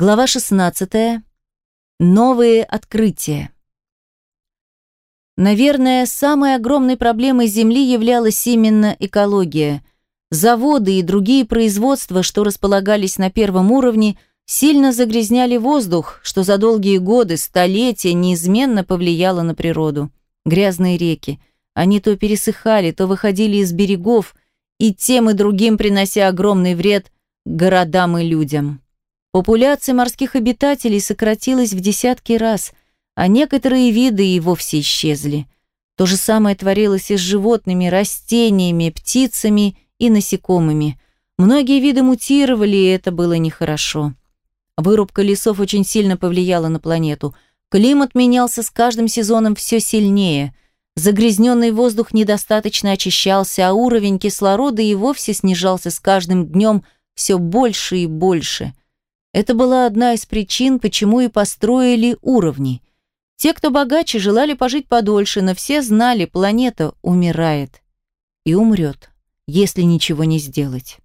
Глава 16. Новые открытия. Наверное, самой огромной проблемой Земли являлась именно экология. Заводы и другие производства, что располагались на первом уровне, сильно загрязняли воздух, что за долгие годы, столетия неизменно повлияло на природу. Грязные реки. Они то пересыхали, то выходили из берегов, и тем и другим принося огромный вред городам и людям. Популяция морских обитателей сократилась в десятки раз – а некоторые виды и вовсе исчезли. То же самое творилось и с животными, растениями, птицами и насекомыми. Многие виды мутировали, и это было нехорошо. Вырубка лесов очень сильно повлияла на планету. Климат менялся с каждым сезоном все сильнее. Загрязненный воздух недостаточно очищался, а уровень кислорода и вовсе снижался с каждым днем все больше и больше. Это была одна из причин, почему и построили уровни – те, кто богаче, желали пожить подольше, но все знали, планета умирает. И умрет, если ничего не сделать.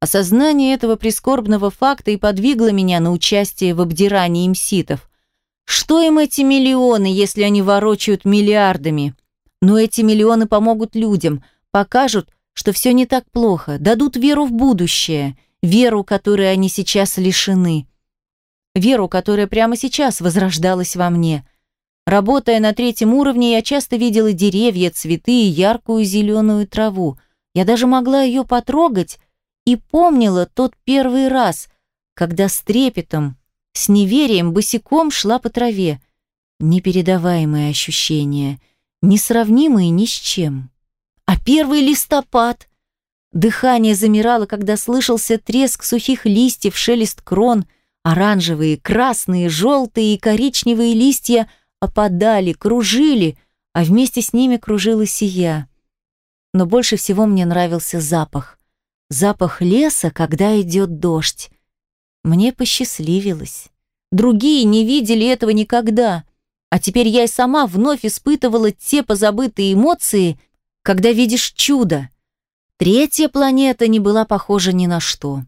Осознание этого прискорбного факта и подвигло меня на участие в обдирании имситов. Что им эти миллионы, если они ворочают миллиардами? Но эти миллионы помогут людям, покажут, что все не так плохо, дадут веру в будущее, веру, которой они сейчас лишены веру, которая прямо сейчас возрождалась во мне. Работая на третьем уровне, я часто видела деревья, цветы и яркую зеленую траву. Я даже могла ее потрогать и помнила тот первый раз, когда с трепетом, с неверием босиком шла по траве. Непередаваемые ощущения, несравнимые ни с чем. А первый листопад... Дыхание замирало, когда слышался треск сухих листьев, шелест крон — Оранжевые, красные, желтые и коричневые листья опадали, кружили, а вместе с ними кружилась и я. Но больше всего мне нравился запах. Запах леса, когда идет дождь. Мне посчастливилось. Другие не видели этого никогда. А теперь я и сама вновь испытывала те позабытые эмоции, когда видишь чудо. Третья планета не была похожа ни на что.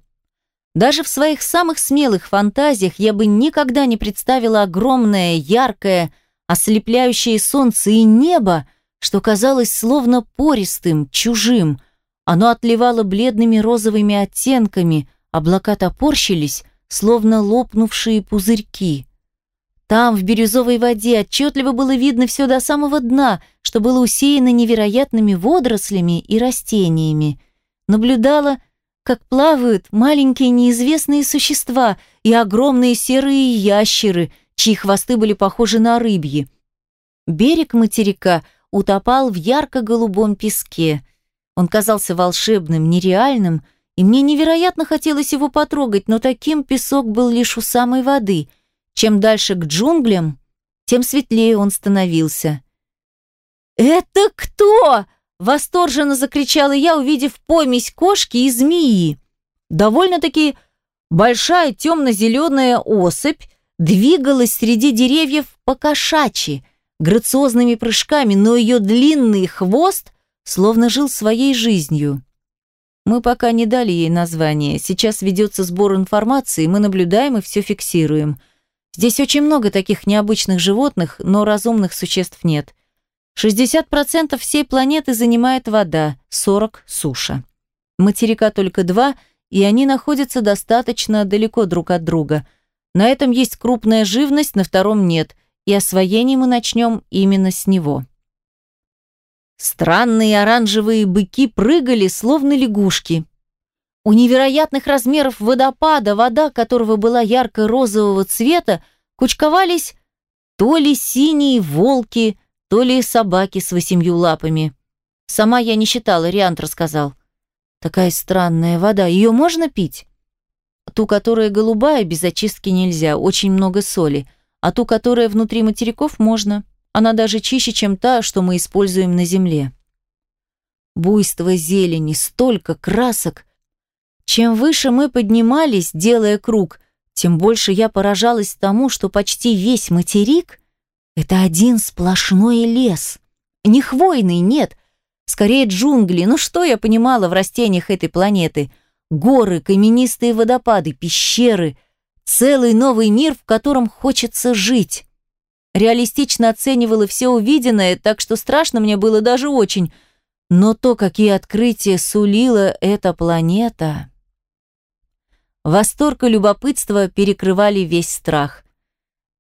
Даже в своих самых смелых фантазиях я бы никогда не представила огромное, яркое, ослепляющее солнце и небо, что казалось словно пористым, чужим. Оно отливало бледными розовыми оттенками, облака топорщились, словно лопнувшие пузырьки. Там, в бирюзовой воде, отчетливо было видно все до самого дна, что было усеяно невероятными водорослями и растениями. Наблюдала как плавают маленькие неизвестные существа и огромные серые ящеры, чьи хвосты были похожи на рыбьи. Берег материка утопал в ярко-голубом песке. Он казался волшебным, нереальным, и мне невероятно хотелось его потрогать, но таким песок был лишь у самой воды. Чем дальше к джунглям, тем светлее он становился. «Это кто?» Восторженно закричала я, увидев помесь кошки и змеи. Довольно-таки большая темно-зеленая особь двигалась среди деревьев по-кошачьи, грациозными прыжками, но ее длинный хвост словно жил своей жизнью. Мы пока не дали ей название. Сейчас ведется сбор информации, мы наблюдаем и все фиксируем. Здесь очень много таких необычных животных, но разумных существ нет. 60% всей планеты занимает вода, 40 – суша. Материка только два, и они находятся достаточно далеко друг от друга. На этом есть крупная живность, на втором нет, и освоение мы начнем именно с него. Странные оранжевые быки прыгали, словно лягушки. У невероятных размеров водопада, вода которого была ярко-розового цвета, кучковались то ли синие волки, то ли собаки с восемью лапами. Сама я не считала, Риант рассказал. Такая странная вода, ее можно пить? Ту, которая голубая, без очистки нельзя, очень много соли, а ту, которая внутри материков, можно. Она даже чище, чем та, что мы используем на Земле. Буйство зелени, столько красок. Чем выше мы поднимались, делая круг, тем больше я поражалась тому, что почти весь материк — это один сплошной лес. Не хвойный, нет. Скорее джунгли. Ну что я понимала в растениях этой планеты? Горы, каменистые водопады, пещеры. Целый новый мир, в котором хочется жить. Реалистично оценивала все увиденное, так что страшно мне было даже очень. Но то, какие открытия сулила эта планета... Восторг и любопытство перекрывали весь страх.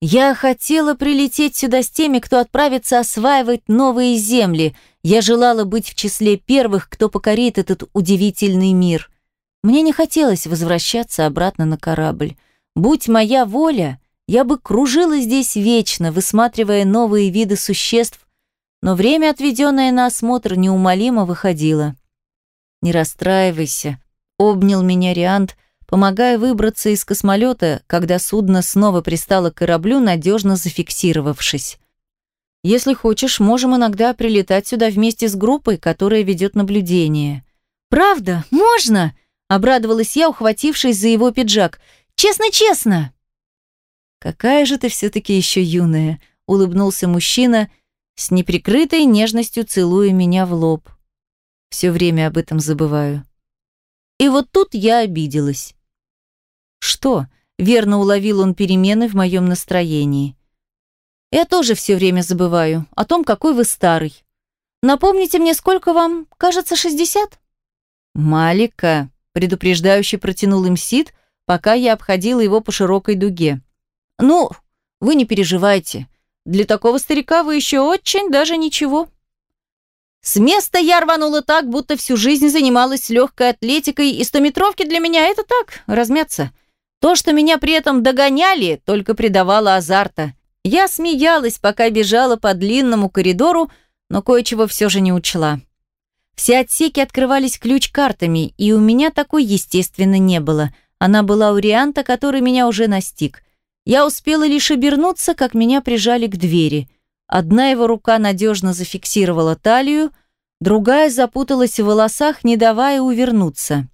Я хотела прилететь сюда с теми, кто отправится осваивать новые земли. Я желала быть в числе первых, кто покорит этот удивительный мир. Мне не хотелось возвращаться обратно на корабль. Будь моя воля, я бы кружила здесь вечно, высматривая новые виды существ, но время, отведенное на осмотр, неумолимо выходило. «Не расстраивайся», — обнял меня Риант, помогая выбраться из космолета, когда судно снова пристало к кораблю, надежно зафиксировавшись. «Если хочешь, можем иногда прилетать сюда вместе с группой, которая ведет наблюдение». «Правда? Можно?» – обрадовалась я, ухватившись за его пиджак. «Честно-честно!» «Какая же ты все-таки еще юная!» – улыбнулся мужчина, с неприкрытой нежностью целуя меня в лоб. Все время об этом забываю. И вот тут я обиделась. «Что?» – верно уловил он перемены в моем настроении. «Я тоже все время забываю о том, какой вы старый. Напомните мне, сколько вам? Кажется, шестьдесят?» «Малика», – предупреждающе протянул им Сид, пока я обходила его по широкой дуге. «Ну, вы не переживайте. Для такого старика вы еще очень даже ничего». С места я рванула так, будто всю жизнь занималась легкой атлетикой, и стометровки для меня это так, размяться. То, что меня при этом догоняли, только придавало азарта. Я смеялась, пока бежала по длинному коридору, но кое-чего все же не учла. Все отсеки открывались ключ-картами, и у меня такой, естественно, не было. Она была у Рианта, который меня уже настиг. Я успела лишь обернуться, как меня прижали к двери. Одна его рука надежно зафиксировала талию, другая запуталась в волосах, не давая увернуться.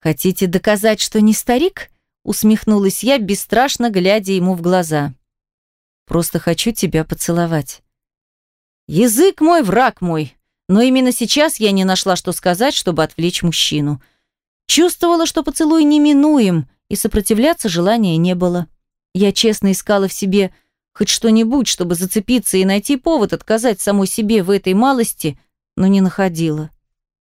«Хотите доказать, что не старик?» усмехнулась я, бесстрашно глядя ему в глаза. «Просто хочу тебя поцеловать». «Язык мой, враг мой!» Но именно сейчас я не нашла, что сказать, чтобы отвлечь мужчину. Чувствовала, что поцелуй неминуем, и сопротивляться желания не было. Я честно искала в себе хоть что-нибудь, чтобы зацепиться и найти повод отказать самой себе в этой малости, но не находила.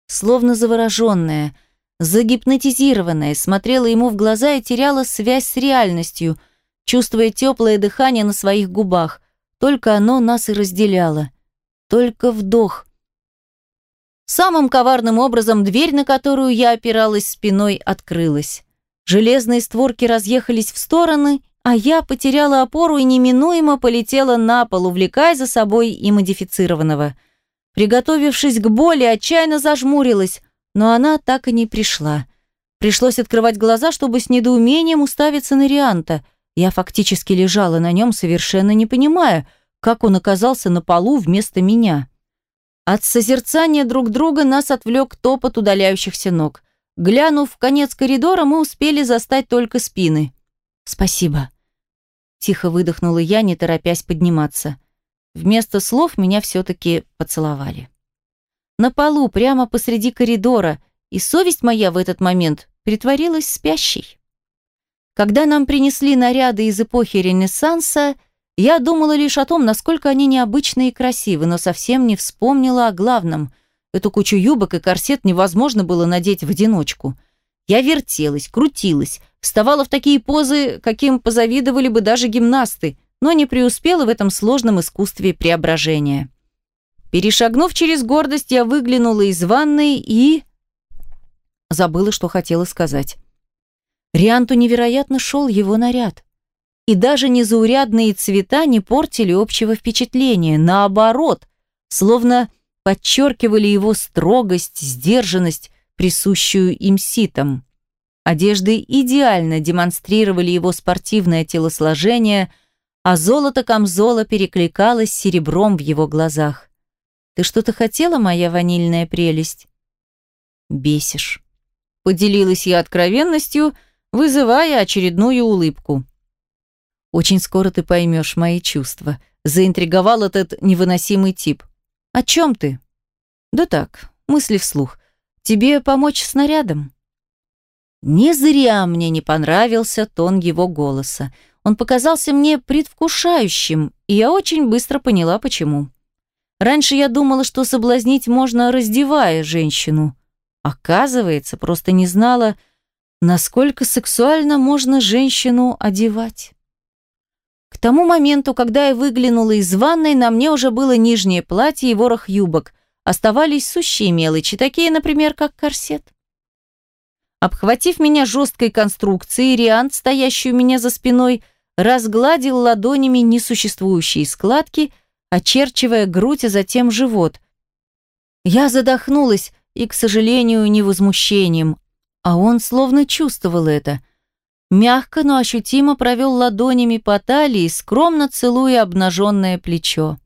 Словно завороженная – загипнотизированная, смотрела ему в глаза и теряла связь с реальностью, чувствуя теплое дыхание на своих губах. Только оно нас и разделяло. Только вдох. Самым коварным образом дверь, на которую я опиралась спиной, открылась. Железные створки разъехались в стороны, а я потеряла опору и неминуемо полетела на пол, увлекая за собой и модифицированного. Приготовившись к боли, отчаянно зажмурилась, но она так и не пришла. Пришлось открывать глаза, чтобы с недоумением уставиться на Рианта. Я фактически лежала на нем, совершенно не понимая, как он оказался на полу вместо меня. От созерцания друг друга нас отвлек топот удаляющихся ног. Глянув в конец коридора, мы успели застать только спины. «Спасибо», – тихо выдохнула я, не торопясь подниматься. Вместо слов меня все-таки поцеловали на полу, прямо посреди коридора, и совесть моя в этот момент притворилась спящей. Когда нам принесли наряды из эпохи Ренессанса, я думала лишь о том, насколько они необычны и красивы, но совсем не вспомнила о главном. Эту кучу юбок и корсет невозможно было надеть в одиночку. Я вертелась, крутилась, вставала в такие позы, каким позавидовали бы даже гимнасты, но не преуспела в этом сложном искусстве преображения. Перешагнув через гордость, я выглянула из ванной и... Забыла, что хотела сказать. Рианту невероятно шел его наряд. И даже незаурядные цвета не портили общего впечатления. Наоборот, словно подчеркивали его строгость, сдержанность, присущую им ситам. Одежды идеально демонстрировали его спортивное телосложение, а золото камзола перекликалось серебром в его глазах. Ты что-то хотела, моя ванильная прелесть? Бесишь. Поделилась я откровенностью, вызывая очередную улыбку. Очень скоро ты поймешь мои чувства. Заинтриговал этот невыносимый тип. О чем ты? Да так, мысли вслух. тебе помочь с нарядом?» Не зря мне не понравился тон его голоса. Он показался мне предвкушающим, и я очень быстро поняла, почему. Раньше я думала, что соблазнить можно, раздевая женщину. Оказывается, просто не знала, насколько сексуально можно женщину одевать. К тому моменту, когда я выглянула из ванной, на мне уже было нижнее платье и ворох юбок. Оставались сущие мелочи, такие, например, как корсет. Обхватив меня жесткой конструкцией, Риант, стоящий у меня за спиной, разгладил ладонями несуществующие складки, очерчивая грудь, а затем живот. Я задохнулась и, к сожалению, не возмущением, а он словно чувствовал это. Мягко, но ощутимо провел ладонями по талии, скромно целуя обнаженное плечо.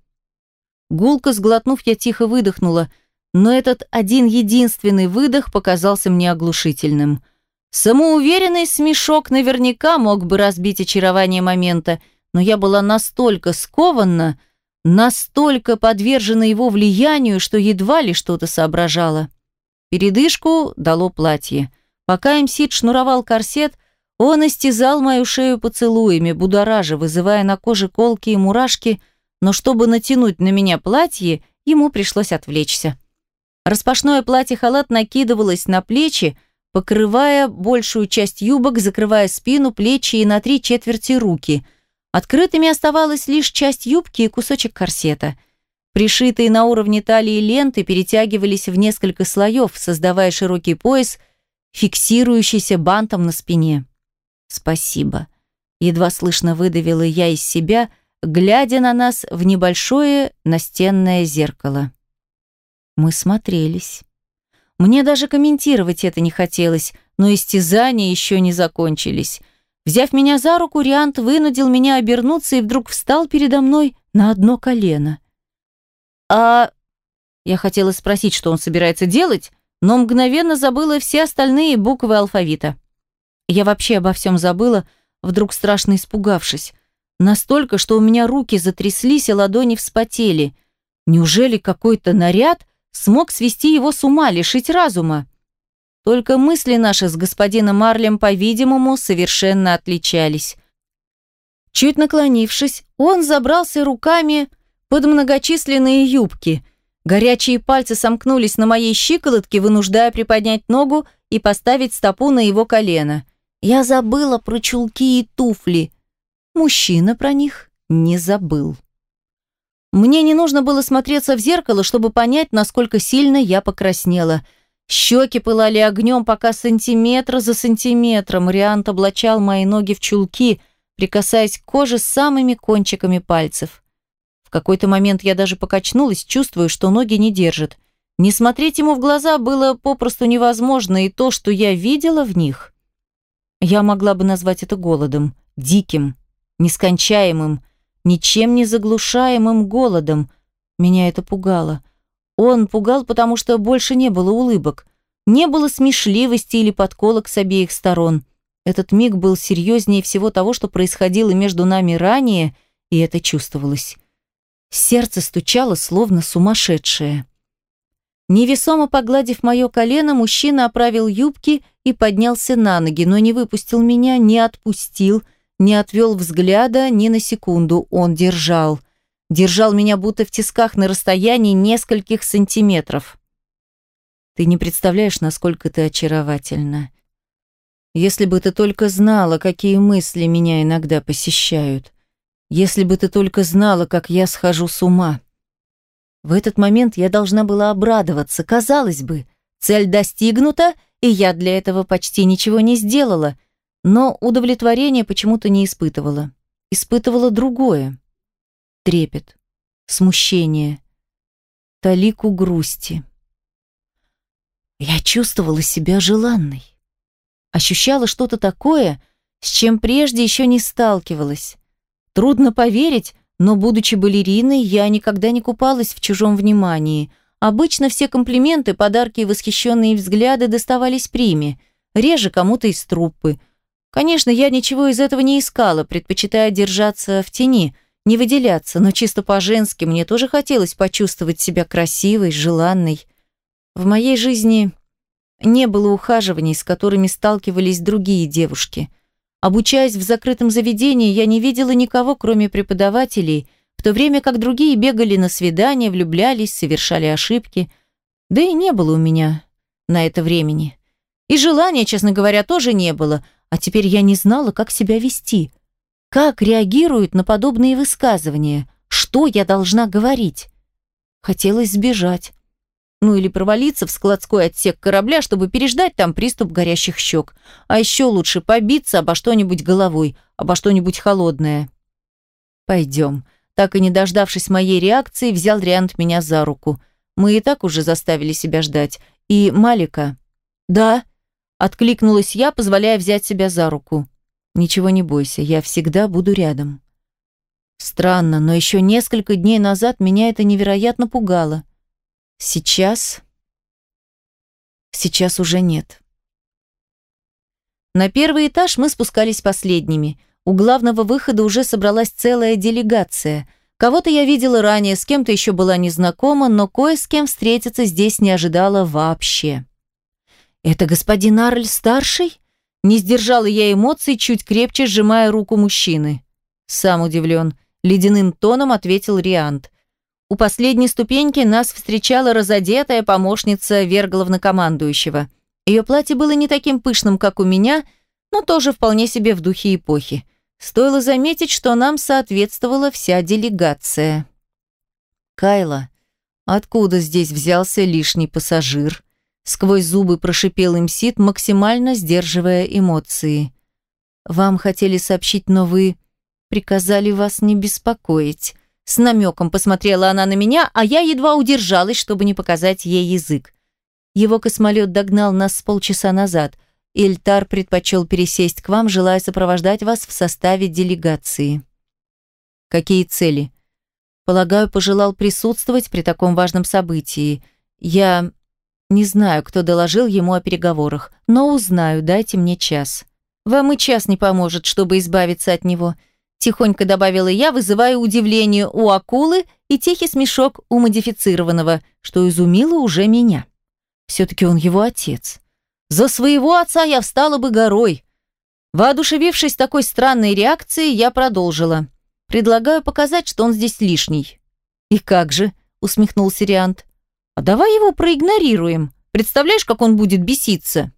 Гулко сглотнув, я тихо выдохнула – но этот один единственный выдох показался мне оглушительным. Самоуверенный смешок наверняка мог бы разбить очарование момента, но я была настолько скована, настолько подвержена его влиянию, что едва ли что-то соображала. Передышку дало платье. Пока Мсид шнуровал корсет, он истязал мою шею поцелуями, будоража, вызывая на коже колки и мурашки, но чтобы натянуть на меня платье, ему пришлось отвлечься. Распашное платье-халат накидывалось на плечи, покрывая большую часть юбок, закрывая спину, плечи и на три четверти руки. Открытыми оставалась лишь часть юбки и кусочек корсета. Пришитые на уровне талии ленты перетягивались в несколько слоев, создавая широкий пояс, фиксирующийся бантом на спине. «Спасибо», — едва слышно выдавила я из себя, глядя на нас в небольшое настенное зеркало. Мы смотрелись. Мне даже комментировать это не хотелось, но истязания еще не закончились. Взяв меня за руку, Риант вынудил меня обернуться и вдруг встал передо мной на одно колено. «А...» Я хотела спросить, что он собирается делать, но мгновенно забыла все остальные буквы алфавита. Я вообще обо всем забыла, вдруг страшно испугавшись. Настолько, что у меня руки затряслись, и ладони вспотели. Неужели какой-то наряд смог свести его с ума, лишить разума. Только мысли наши с господином Марлем, по-видимому, совершенно отличались. Чуть наклонившись, он забрался руками под многочисленные юбки. Горячие пальцы сомкнулись на моей щиколотке, вынуждая приподнять ногу и поставить стопу на его колено. Я забыла про чулки и туфли. Мужчина про них не забыл. Мне не нужно было смотреться в зеркало, чтобы понять, насколько сильно я покраснела. Щеки пылали огнем, пока сантиметр за сантиметром Риант облачал мои ноги в чулки, прикасаясь к коже самыми кончиками пальцев. В какой-то момент я даже покачнулась, чувствуя, что ноги не держат. Не смотреть ему в глаза было попросту невозможно, и то, что я видела в них, я могла бы назвать это голодом, диким, нескончаемым, ничем не заглушаемым голодом. Меня это пугало. Он пугал, потому что больше не было улыбок. Не было смешливости или подколок с обеих сторон. Этот миг был серьезнее всего того, что происходило между нами ранее, и это чувствовалось. Сердце стучало, словно сумасшедшее. Невесомо погладив мое колено, мужчина оправил юбки и поднялся на ноги, но не выпустил меня, не отпустил – не отвел взгляда ни на секунду. Он держал. Держал меня будто в тисках на расстоянии нескольких сантиметров. Ты не представляешь, насколько ты очаровательна. Если бы ты только знала, какие мысли меня иногда посещают. Если бы ты только знала, как я схожу с ума. В этот момент я должна была обрадоваться. Казалось бы, цель достигнута, и я для этого почти ничего не сделала — но удовлетворения почему-то не испытывала. Испытывала другое. Трепет, смущение, талику грусти. Я чувствовала себя желанной. Ощущала что-то такое, с чем прежде еще не сталкивалась. Трудно поверить, но, будучи балериной, я никогда не купалась в чужом внимании. Обычно все комплименты, подарки и восхищенные взгляды доставались приме, реже кому-то из труппы – Конечно, я ничего из этого не искала, предпочитая держаться в тени, не выделяться, но чисто по-женски мне тоже хотелось почувствовать себя красивой, желанной. В моей жизни не было ухаживаний, с которыми сталкивались другие девушки. Обучаясь в закрытом заведении, я не видела никого, кроме преподавателей, в то время как другие бегали на свидания, влюблялись, совершали ошибки. Да и не было у меня на это времени. И желания, честно говоря, тоже не было, а теперь я не знала, как себя вести. Как реагируют на подобные высказывания? Что я должна говорить? Хотелось сбежать. Ну или провалиться в складской отсек корабля, чтобы переждать там приступ горящих щек. А еще лучше побиться обо что-нибудь головой, обо что-нибудь холодное. «Пойдем». Так и не дождавшись моей реакции, взял Риант меня за руку. Мы и так уже заставили себя ждать. И Малика... «Да», — откликнулась я, позволяя взять себя за руку. «Ничего не бойся, я всегда буду рядом». Странно, но еще несколько дней назад меня это невероятно пугало. Сейчас... Сейчас уже нет. На первый этаж мы спускались последними. У главного выхода уже собралась целая делегация. Кого-то я видела ранее, с кем-то еще была незнакома, но кое с кем встретиться здесь не ожидала вообще. «Это господин Арль-старший?» Не сдержала я эмоций, чуть крепче сжимая руку мужчины. Сам удивлен. Ледяным тоном ответил Риант. У последней ступеньки нас встречала разодетая помощница вергловнокомандующего. Ее платье было не таким пышным, как у меня, но тоже вполне себе в духе эпохи. Стоило заметить, что нам соответствовала вся делегация. «Кайла, откуда здесь взялся лишний пассажир?» Сквозь зубы прошипел им Сид, максимально сдерживая эмоции. «Вам хотели сообщить, но вы приказали вас не беспокоить». С намеком посмотрела она на меня, а я едва удержалась, чтобы не показать ей язык. Его космолет догнал нас с полчаса назад. Ильтар предпочел пересесть к вам, желая сопровождать вас в составе делегации. Какие цели? Полагаю, пожелал присутствовать при таком важном событии. Я не знаю, кто доложил ему о переговорах, но узнаю, дайте мне час. Вам и час не поможет, чтобы избавиться от него. Тихонько добавила я, вызывая удивление у акулы и тихий смешок у модифицированного, что изумило уже меня. Все-таки он его отец. За своего отца я встала бы горой. Воодушевившись такой странной реакцией, я продолжила. Предлагаю показать, что он здесь лишний. «И как же?» – усмехнулся Риант. «А давай его проигнорируем. Представляешь, как он будет беситься?»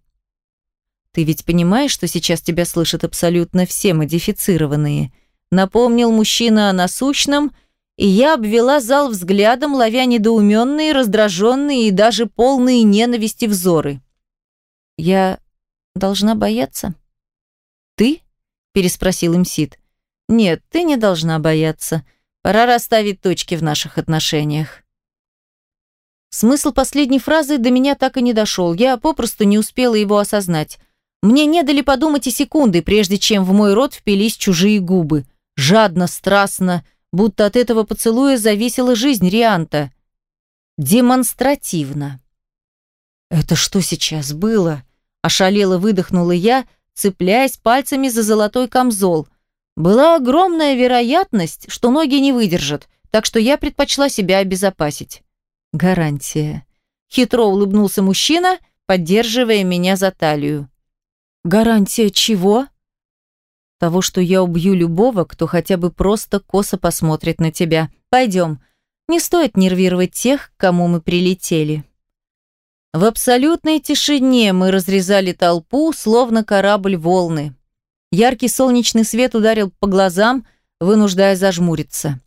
«Ты ведь понимаешь, что сейчас тебя слышат абсолютно все модифицированные?» Напомнил мужчина о насущном, и я обвела зал взглядом, ловя недоуменные, раздраженные и даже полные ненависти взоры. «Я должна бояться?» «Ты?» – переспросил им Сид. «Нет, ты не должна бояться. Пора расставить точки в наших отношениях». Смысл последней фразы до меня так и не дошел. Я попросту не успела его осознать. Мне не дали подумать и секунды, прежде чем в мой рот впились чужие губы – жадно, страстно, будто от этого поцелуя зависела жизнь Рианта. Демонстративно. «Это что сейчас было?» – ошалело выдохнула я, цепляясь пальцами за золотой камзол. Была огромная вероятность, что ноги не выдержат, так что я предпочла себя обезопасить. Гарантия. Хитро улыбнулся мужчина, поддерживая меня за талию. «Гарантия чего?» Того, что я убью любого, кто хотя бы просто косо посмотрит на тебя. Пойдем. Не стоит нервировать тех, к кому мы прилетели. В абсолютной тишине мы разрезали толпу, словно корабль волны. Яркий солнечный свет ударил по глазам, вынуждая зажмуриться.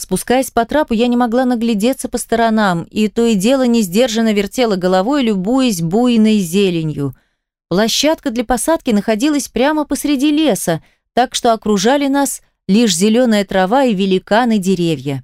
Спускаясь по трапу, я не могла наглядеться по сторонам, и то и дело несдержанно вертела головой, любуясь буйной зеленью – Площадка для посадки находилась прямо посреди леса, так что окружали нас лишь зеленая трава и великаны деревья.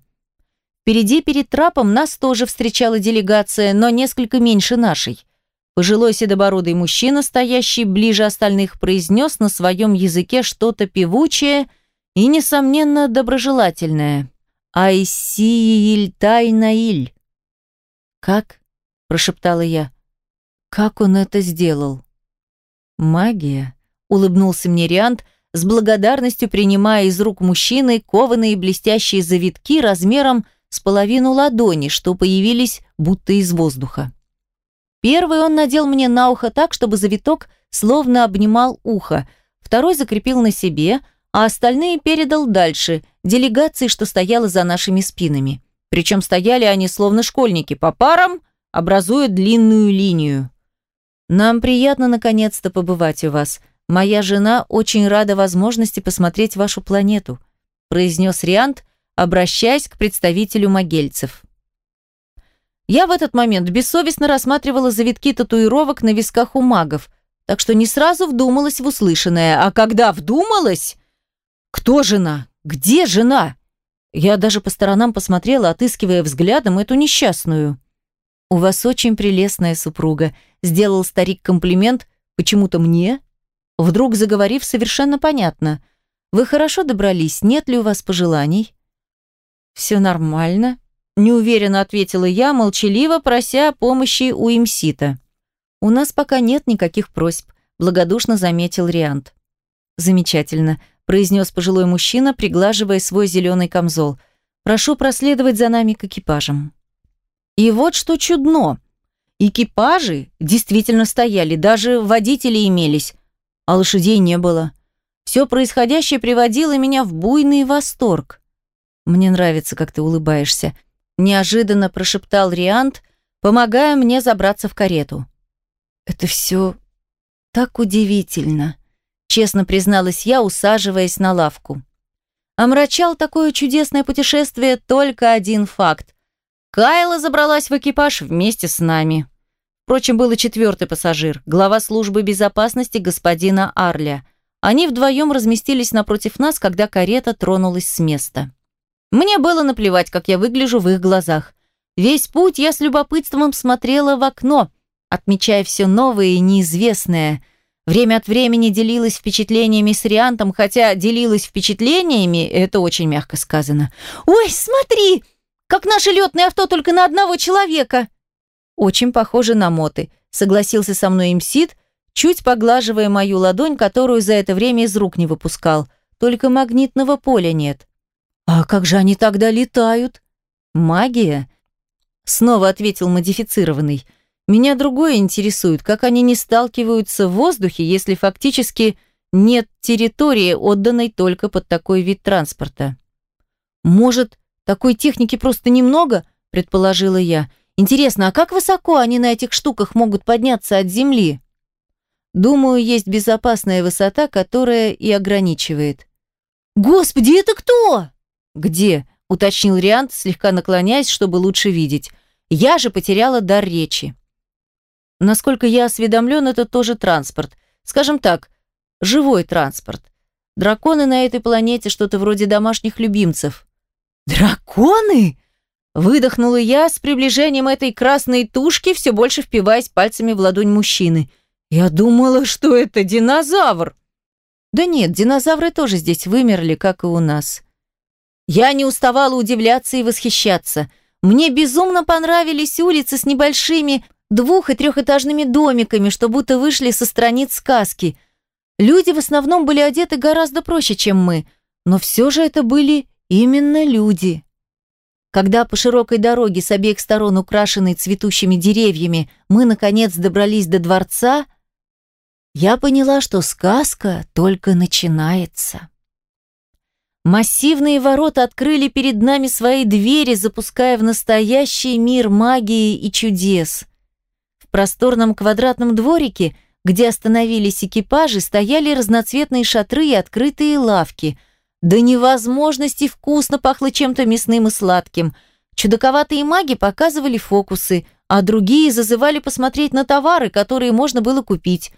Впереди перед трапом нас тоже встречала делегация, но несколько меньше нашей. Пожилой седобородый мужчина, стоящий ближе остальных, произнес на своем языке что-то певучее и, несомненно, доброжелательное. «Айсииль тайнаиль». «Как?» – прошептала я. «Как он это сделал?» «Магия», — улыбнулся мне Риант, с благодарностью принимая из рук мужчины кованые блестящие завитки размером с половину ладони, что появились будто из воздуха. Первый он надел мне на ухо так, чтобы завиток словно обнимал ухо, второй закрепил на себе, а остальные передал дальше, делегации, что стояла за нашими спинами. Причем стояли они словно школьники, по парам, образуя длинную линию. «Нам приятно наконец-то побывать у вас. Моя жена очень рада возможности посмотреть вашу планету», произнес Риант, обращаясь к представителю могельцев. Я в этот момент бессовестно рассматривала завитки татуировок на висках у магов, так что не сразу вдумалась в услышанное, а когда вдумалась... Кто жена? Где жена? Я даже по сторонам посмотрела, отыскивая взглядом эту несчастную. «У вас очень прелестная супруга», — сделал старик комплимент, почему-то мне. Вдруг заговорив совершенно понятно. «Вы хорошо добрались, нет ли у вас пожеланий?» «Все нормально», Неуверенно ответила я, молчаливо прося помощи у имсита. «У нас пока нет никаких просьб», – благодушно заметил Риант. «Замечательно», – произнес пожилой мужчина, приглаживая свой зеленый камзол. «Прошу проследовать за нами к экипажам». И вот что чудно. Экипажи действительно стояли, даже водители имелись, а лошадей не было. Все происходящее приводило меня в буйный восторг. «Мне нравится, как ты улыбаешься», неожиданно прошептал Риант, помогая мне забраться в карету. Это все так удивительно, честно призналась я, усаживаясь на лавку. Омрачал такое чудесное путешествие только один факт. Кайла забралась в экипаж вместе с нами. Впрочем, был и четвертый пассажир, глава службы безопасности господина Арля. Они вдвоем разместились напротив нас, когда карета тронулась с места. Мне было наплевать, как я выгляжу в их глазах. Весь путь я с любопытством смотрела в окно, отмечая все новое и неизвестное. Время от времени делилась впечатлениями с Риантом, хотя делилась впечатлениями, это очень мягко сказано. «Ой, смотри! Как наше летное авто только на одного человека!» «Очень похоже на моты», — согласился со мной имсид, чуть поглаживая мою ладонь, которую за это время из рук не выпускал. «Только магнитного поля нет». «А как же они тогда летают?» «Магия?» Снова ответил модифицированный. «Меня другое интересует, как они не сталкиваются в воздухе, если фактически нет территории, отданной только под такой вид транспорта». «Может, такой техники просто немного?» – предположила я. «Интересно, а как высоко они на этих штуках могут подняться от земли?» «Думаю, есть безопасная высота, которая и ограничивает». «Господи, это кто?» «Где?» – уточнил Риант, слегка наклоняясь, чтобы лучше видеть. «Я же потеряла дар речи». Насколько я осведомлен, это тоже транспорт. Скажем так, живой транспорт. Драконы на этой планете что-то вроде домашних любимцев. «Драконы?» Выдохнула я с приближением этой красной тушки, все больше впиваясь пальцами в ладонь мужчины. «Я думала, что это динозавр!» «Да нет, динозавры тоже здесь вымерли, как и у нас. Я не уставала удивляться и восхищаться. Мне безумно понравились улицы с небольшими двух- и трехэтажными домиками, что будто вышли со страниц сказки. Люди в основном были одеты гораздо проще, чем мы, но все же это были именно люди. Когда по широкой дороге с обеих сторон, украшенной цветущими деревьями, мы, наконец, добрались до дворца, я поняла, что сказка только начинается. Массивные ворота открыли перед нами свои двери, запуская в настоящий мир магии и чудес. Просторном квадратном дворике, где остановились экипажи, стояли разноцветные шатры и открытые лавки. До невозможности вкусно пахло чем-то мясным и сладким. Чудаковатые маги показывали фокусы, а другие зазывали посмотреть на товары, которые можно было купить.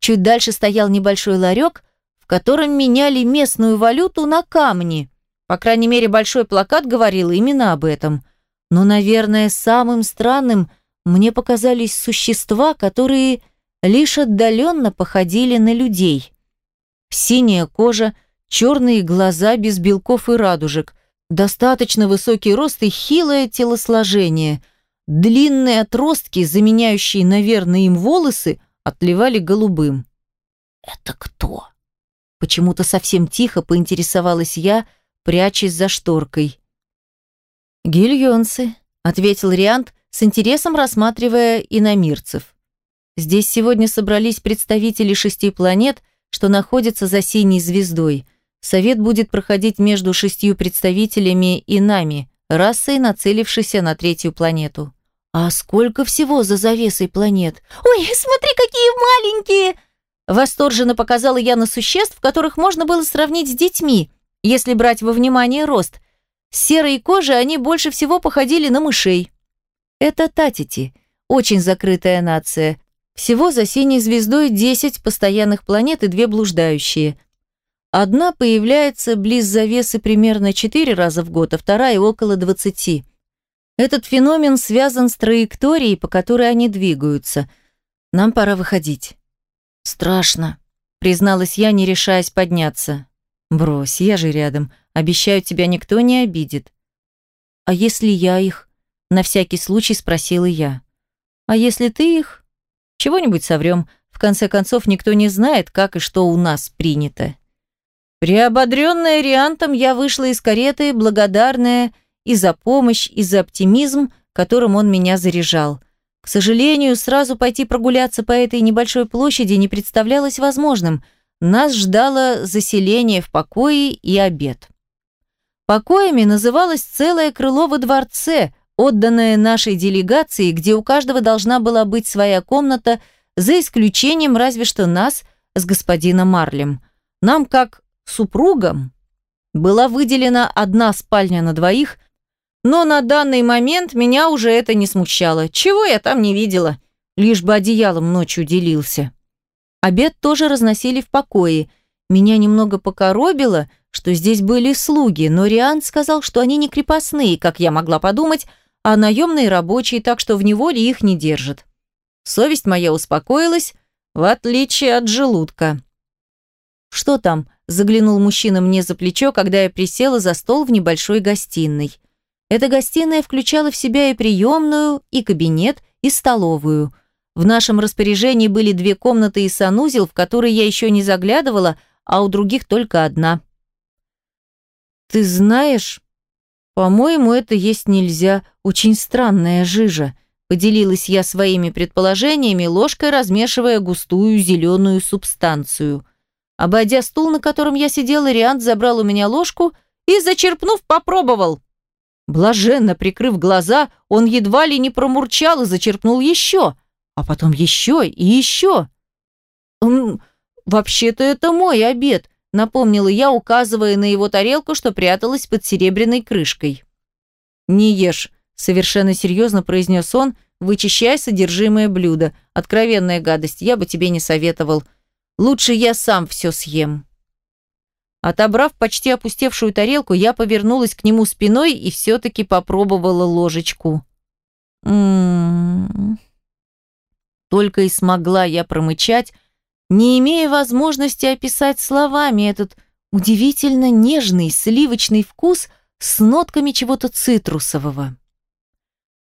Чуть дальше стоял небольшой ларек – в котором меняли местную валюту на камни. По крайней мере, большой плакат говорил именно об этом. Но, наверное, самым странным мне показались существа, которые лишь отдаленно походили на людей. Синяя кожа, черные глаза без белков и радужек, достаточно высокий рост и хилое телосложение. Длинные отростки, заменяющие, наверное, им волосы, отливали голубым. «Это кто?» Почему-то совсем тихо поинтересовалась я, прячась за шторкой. «Гильонцы», — ответил Риант, с интересом рассматривая иномирцев. Здесь сегодня собрались представители шести планет, что находятся за синей звездой. Совет будет проходить между шестью представителями и нами, расой, нацелившейся на третью планету. А сколько всего за завесой планет? Ой, смотри, какие маленькие! Восторженно показала я на существ, которых можно было сравнить с детьми, если брать во внимание рост. С серой кожей они больше всего походили на мышей. Это татити, очень закрытая нация, всего за синей звездой 10 постоянных планет и две блуждающие. Одна появляется близ завесы примерно 4 раза в год, а вторая около 20. Этот феномен связан с траекторией, по которой они двигаются. Нам пора выходить. Страшно, призналась я, не решаясь подняться. Брось, я же рядом. Обещаю, тебя никто не обидит. А если я их? На всякий случай спросила я. А если ты их? Чего-нибудь соврем. В конце концов, никто не знает, как и что у нас принято. Приободренная Риантом, я вышла из кареты, благодарная и за помощь, и за оптимизм, которым он меня заряжал. К сожалению, сразу пойти прогуляться по этой небольшой площади не представлялось возможным. Нас ждало заселение в покое и обед. Покоями называлось целое крыло во дворце, отданная нашей делегации, где у каждого должна была быть своя комната, за исключением разве что нас с господином Марлем. Нам, как супругам, была выделена одна спальня на двоих, но на данный момент меня уже это не смущало. Чего я там не видела? Лишь бы одеялом ночью делился. Обед тоже разносили в покое. Меня немного покоробило, что здесь были слуги, но Риан сказал, что они не крепостные, как я могла подумать, а наемные рабочие, так что в неволе их не держат. Совесть моя успокоилась, в отличие от желудка. «Что там?» – заглянул мужчина мне за плечо, когда я присела за стол в небольшой гостиной. Эта гостиная включала в себя и приемную, и кабинет, и столовую. В нашем распоряжении были две комнаты и санузел, в которые я еще не заглядывала, а у других только одна. «Ты знаешь, «По-моему, это есть нельзя. Очень странная жижа», – поделилась я своими предположениями, ложкой размешивая густую зеленую субстанцию. Обойдя стул, на котором я сидела, Риант забрал у меня ложку и, зачерпнув, попробовал. Блаженно прикрыв глаза, он едва ли не промурчал и зачерпнул еще, а потом еще и еще. «Вообще-то это мой обед», напомнила я, указывая на его тарелку, что пряталась под серебряной крышкой. «Не ешь», – совершенно серьезно произнес он, вычищая содержимое блюда. «Откровенная гадость, я бы тебе не советовал. Лучше я сам все съем». Отобрав почти опустевшую тарелку, я повернулась к нему спиной и все-таки попробовала ложечку. «М-м-м...» Только и смогла я промычать, не имея возможности описать словами этот удивительно нежный сливочный вкус с нотками чего-то цитрусового.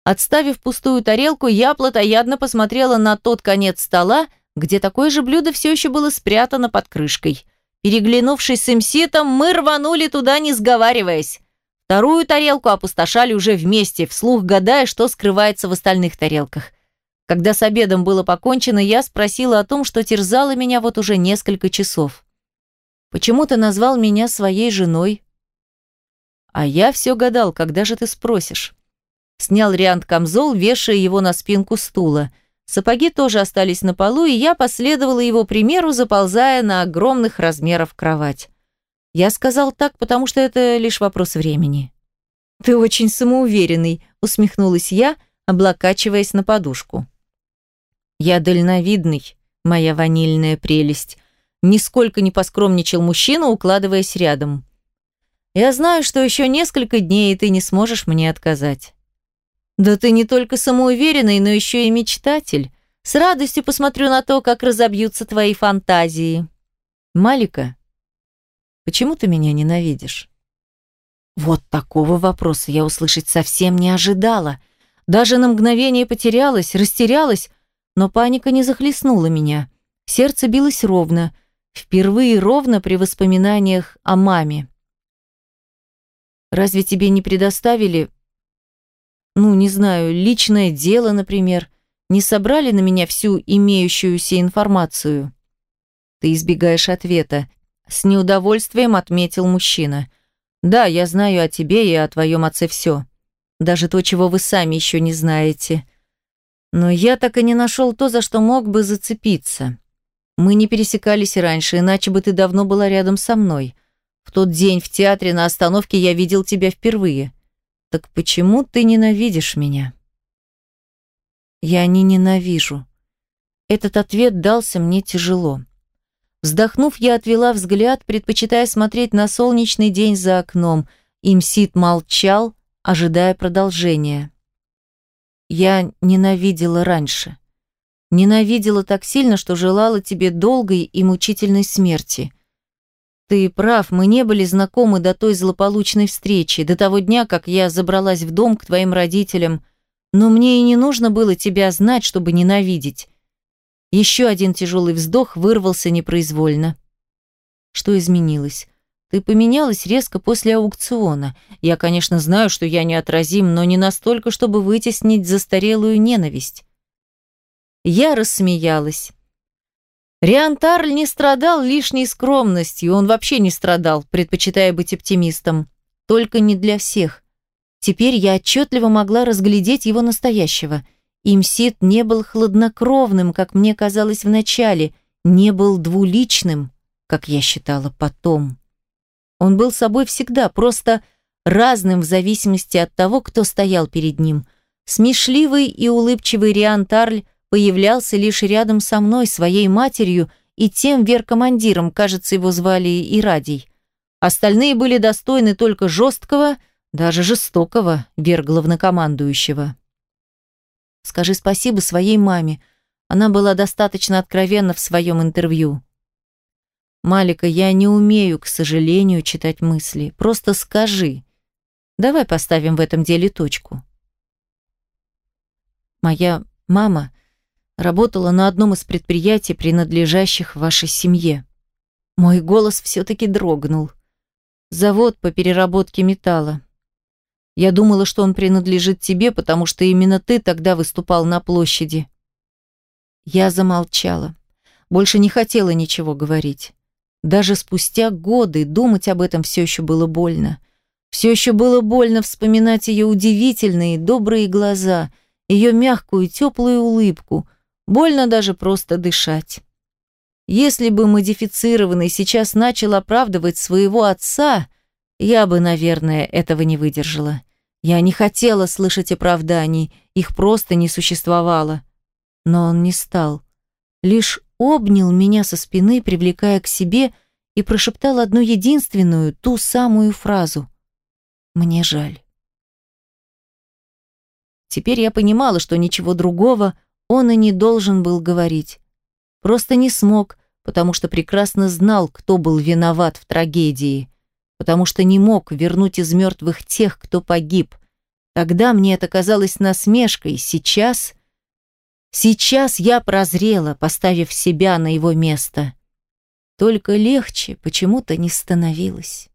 Отставив пустую тарелку, я плотоядно посмотрела на тот конец стола, где такое же блюдо все еще было спрятано под крышкой. Переглянувшись с имситом, мы рванули туда, не сговариваясь. Вторую тарелку опустошали уже вместе, вслух гадая, что скрывается в остальных тарелках. Когда с обедом было покончено, я спросила о том, что терзало меня вот уже несколько часов. «Почему ты назвал меня своей женой?» «А я все гадал, когда же ты спросишь?» Снял Риант камзол, вешая его на спинку стула. Сапоги тоже остались на полу, и я последовала его примеру, заползая на огромных размеров кровать. Я сказал так, потому что это лишь вопрос времени. «Ты очень самоуверенный», — усмехнулась я, облокачиваясь на подушку. Я дальновидный, моя ванильная прелесть. Нисколько не поскромничал мужчина, укладываясь рядом. Я знаю, что еще несколько дней, и ты не сможешь мне отказать. Да ты не только самоуверенный, но еще и мечтатель. С радостью посмотрю на то, как разобьются твои фантазии. Малика, почему ты меня ненавидишь? Вот такого вопроса я услышать совсем не ожидала. Даже на мгновение потерялась, растерялась, но паника не захлестнула меня. Сердце билось ровно, впервые ровно при воспоминаниях о маме. «Разве тебе не предоставили, ну, не знаю, личное дело, например, не собрали на меня всю имеющуюся информацию? Ты избегаешь ответа. С неудовольствием отметил мужчина. Да, я знаю о тебе и о твоем отце все. Даже то, чего вы сами еще не знаете. Но я так и не нашел то, за что мог бы зацепиться. Мы не пересекались раньше, иначе бы ты давно была рядом со мной. В тот день в театре на остановке я видел тебя впервые. Так почему ты ненавидишь меня? Я не ненавижу. Этот ответ дался мне тяжело. Вздохнув, я отвела взгляд, предпочитая смотреть на солнечный день за окном. Имсит молчал, ожидая продолжения. Я ненавидела раньше. Ненавидела так сильно, что желала тебе долгой и мучительной смерти. Ты прав, мы не были знакомы до той злополучной встречи, до того дня, как я забралась в дом к твоим родителям, но мне и не нужно было тебя знать, чтобы ненавидеть. Еще один тяжелый вздох вырвался непроизвольно. Что изменилось? Ты поменялась резко после аукциона. Я, конечно, знаю, что я неотразим, но не настолько, чтобы вытеснить застарелую ненависть. Я рассмеялась. Риантарль не страдал лишней скромностью, он вообще не страдал, предпочитая быть оптимистом. Только не для всех. Теперь я отчетливо могла разглядеть его настоящего. Имсит не был хладнокровным, как мне казалось вначале, не был двуличным, как я считала потом. Он был собой всегда, просто разным в зависимости от того, кто стоял перед ним. Смешливый и улыбчивый Риантарль появлялся лишь рядом со мной, своей матерью и тем веркомандиром, кажется, его звали Ирадий. Остальные были достойны только жесткого, даже жестокого верглавнокомандующего. Скажи спасибо своей маме. Она была достаточно откровенна в своем интервью. Малика, я не умею, к сожалению, читать мысли. Просто скажи. Давай поставим в этом деле точку. Моя мама Работала на одном из предприятий, принадлежащих вашей семье. Мой голос все-таки дрогнул. Завод по переработке металла. Я думала, что он принадлежит тебе, потому что именно ты тогда выступал на площади. Я замолчала. Больше не хотела ничего говорить. Даже спустя годы думать об этом все еще было больно. Все еще было больно вспоминать ее удивительные, добрые глаза, ее мягкую, теплую улыбку – Больно даже просто дышать. Если бы модифицированный сейчас начал оправдывать своего отца, я бы, наверное, этого не выдержала. Я не хотела слышать оправданий, их просто не существовало. Но он не стал. Лишь обнял меня со спины, привлекая к себе, и прошептал одну единственную, ту самую фразу. «Мне жаль». Теперь я понимала, что ничего другого он и не должен был говорить. Просто не смог, потому что прекрасно знал, кто был виноват в трагедии, потому что не мог вернуть из мертвых тех, кто погиб. Тогда мне это казалось насмешкой, сейчас... Сейчас я прозрела, поставив себя на его место. Только легче почему-то не становилось.